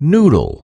noodle.